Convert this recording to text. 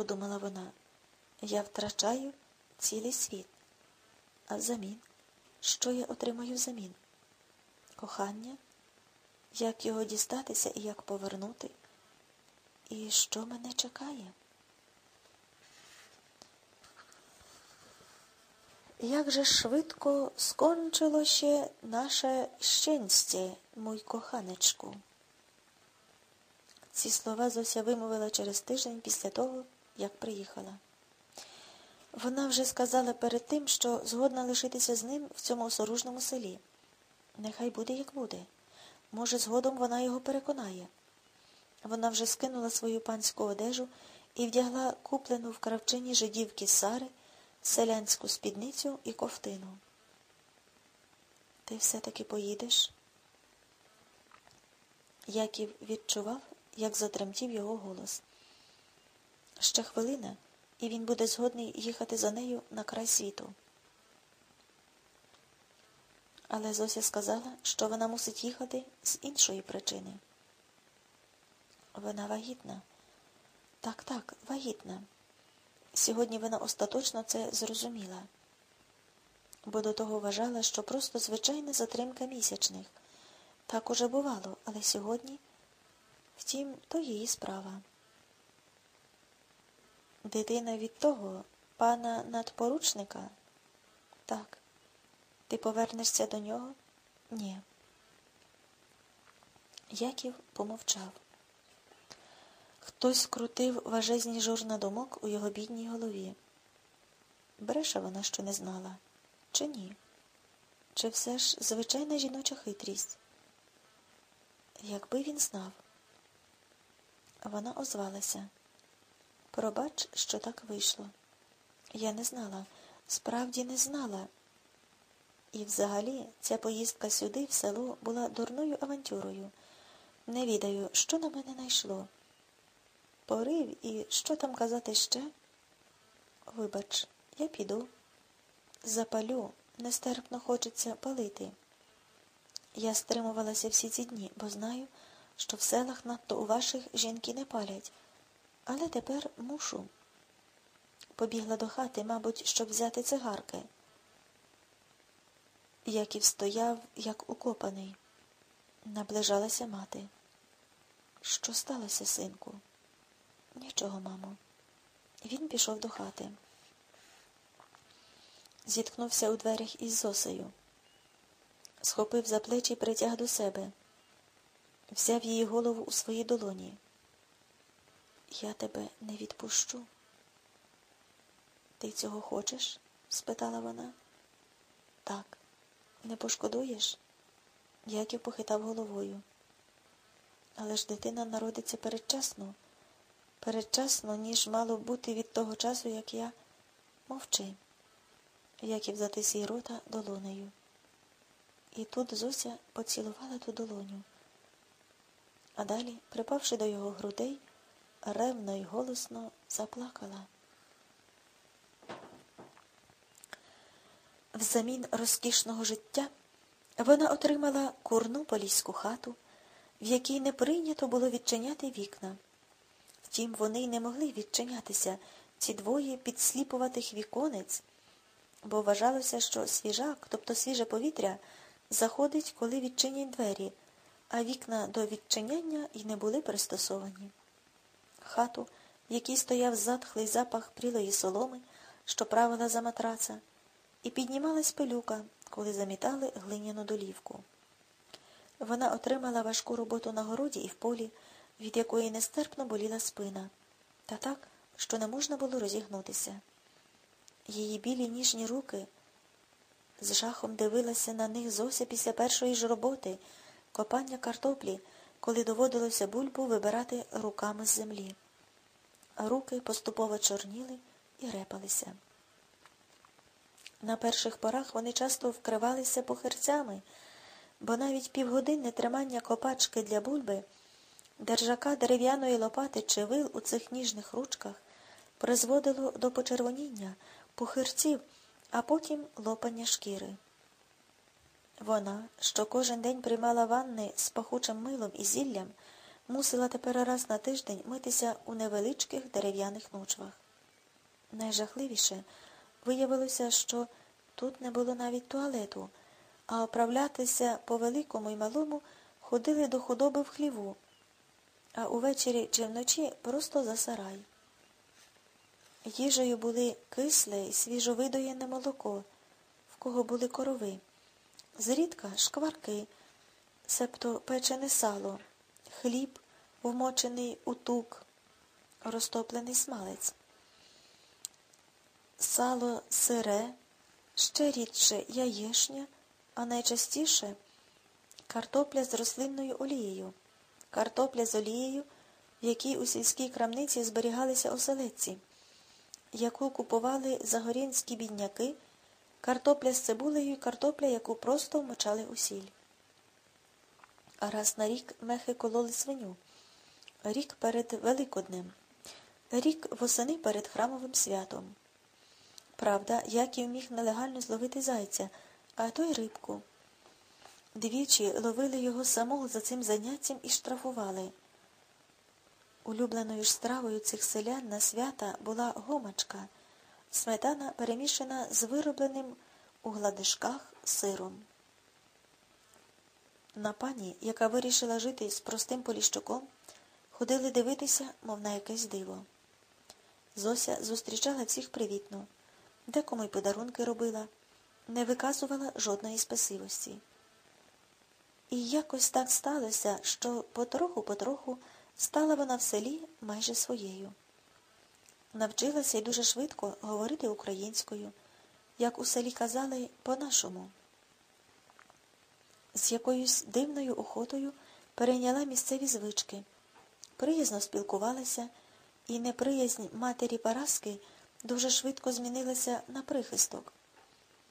подумала вона, я втрачаю цілий світ. А взамін, що я отримаю взамін? Кохання, як його дістатися і як повернути? І що мене чекає? Як же швидко скончило ще наше щастя, мой коханечку? Ці слова Зося вимовила через тиждень після того, як приїхала. Вона вже сказала перед тим, що згодна лишитися з ним в цьому осоружному селі. Нехай буде, як буде. Може, згодом вона його переконає. Вона вже скинула свою панську одежу і вдягла куплену в кравчині жидівки Сари, селянську спідницю і ковтину. Ти все-таки поїдеш? Яків відчував, як затремтів його голос. Ще хвилина, і він буде згодний їхати за нею на край світу. Але Зося сказала, що вона мусить їхати з іншої причини. Вона вагітна. Так, так, вагітна. Сьогодні вона остаточно це зрозуміла, бо до того вважала, що просто звичайна затримка місячних. Так уже бувало, але сьогодні, втім, то її справа. Дитина від того пана надпоручника? Так. Ти повернешся до нього? Ні. Яків помовчав. Хтось крутив важезні жорна думок у його бідній голові. Бреше вона, що не знала, чи ні? Чи все ж звичайна жіноча хитрість? Якби він знав, вона озвалася. Пробач, що так вийшло. Я не знала, справді не знала. І взагалі ця поїздка сюди, в село, була дурною авантюрою. Не відаю, що на мене найшло. Порив і що там казати ще? Вибач, я піду. Запалю, нестерпно хочеться палити. Я стримувалася всі ці дні, бо знаю, що в селах надто у ваших жінки не палять. Але тепер мушу. Побігла до хати, мабуть, щоб взяти цигарки. Яків стояв, як укопаний. Наближалася мати. Що сталося, синку? Нічого, мамо. Він пішов до хати. Зіткнувся у дверях із Зосею. Схопив за плечі притяг до себе. Взяв її голову у свої долоні. Я тебе не відпущу. Ти цього хочеш? спитала вона. Так, не пошкодуєш? Яків похитав головою. Але ж дитина народиться передчасно, передчасно, ніж мало бути від того часу, як я мовчи. Яків затис їй рота долонею. І тут Зося поцілувала ту долоню. А далі, припавши до його грудей, ревно й голосно заплакала. Взамін розкішного життя вона отримала курну поліську хату, в якій не прийнято було відчиняти вікна. Втім, вони й не могли відчинятися ці двоє підсліпуватих віконець, бо вважалося, що свіжак, тобто свіже повітря, заходить, коли відчинять двері, а вікна до відчиняння й не були пристосовані хату, в якій стояв затхлий запах прілої соломи, що правила за матраца, і піднімалась пилюка, коли замітали глиняну долівку. Вона отримала важку роботу на городі і в полі, від якої нестерпно боліла спина, та так, що не можна було розігнутися. Її білі ніжні руки з жахом дивилася на них Зося після першої ж роботи, копання картоплі коли доводилося бульбу вибирати руками з землі. Руки поступово чорніли і репалися. На перших порах вони часто вкривалися похерцями, бо навіть півгодинне тримання копачки для бульби, держака дерев'яної лопати чи вил у цих ніжних ручках призводило до почервоніння, похирців, а потім лопання шкіри. Вона, що кожен день приймала ванни з пахучим милом і зіллям, мусила тепер раз на тиждень митися у невеличких дерев'яних ночвах. Найжахливіше виявилося, що тут не було навіть туалету, а оправлятися по великому і малому ходили до худоби в хліву, а увечері чи вночі просто за сарай. Їжею були кисле і свіжовидоєне молоко, в кого були корови, зрідка шкварки, себто печене сало, хліб, вмочений у тук, розтоплений смалець. Сало сире, ще рідше яєшня, а найчастіше картопля з рослинною олією, картопля з олією, в якій у сільській крамниці зберігалися оселедці яку купували загорінські бідняки, картопля з цибулею і картопля, яку просто вмочали у сіль. А раз на рік мехи кололи свиню, рік перед Великоднем, рік восени перед храмовим святом. Правда, Яків міг нелегально зловити зайця, а то й рибку. Двічі ловили його самого за цим заняттям і штрафували. Улюбленою ж стравою цих селян на свята була гомачка, сметана перемішана з виробленим у гладишках сиром. На пані, яка вирішила жити з простим поліщуком, ходили дивитися, мов на якесь диво. Зося зустрічала всіх привітно, декому й подарунки робила, не виказувала жодної спасивості. І якось так сталося, що потроху-потроху Стала вона в селі майже своєю. Навчилася й дуже швидко говорити українською, як у селі казали, по-нашому. З якоюсь дивною охотою перейняла місцеві звички, приязно спілкувалися, і неприязнь матері Параски дуже швидко змінилася на прихисток.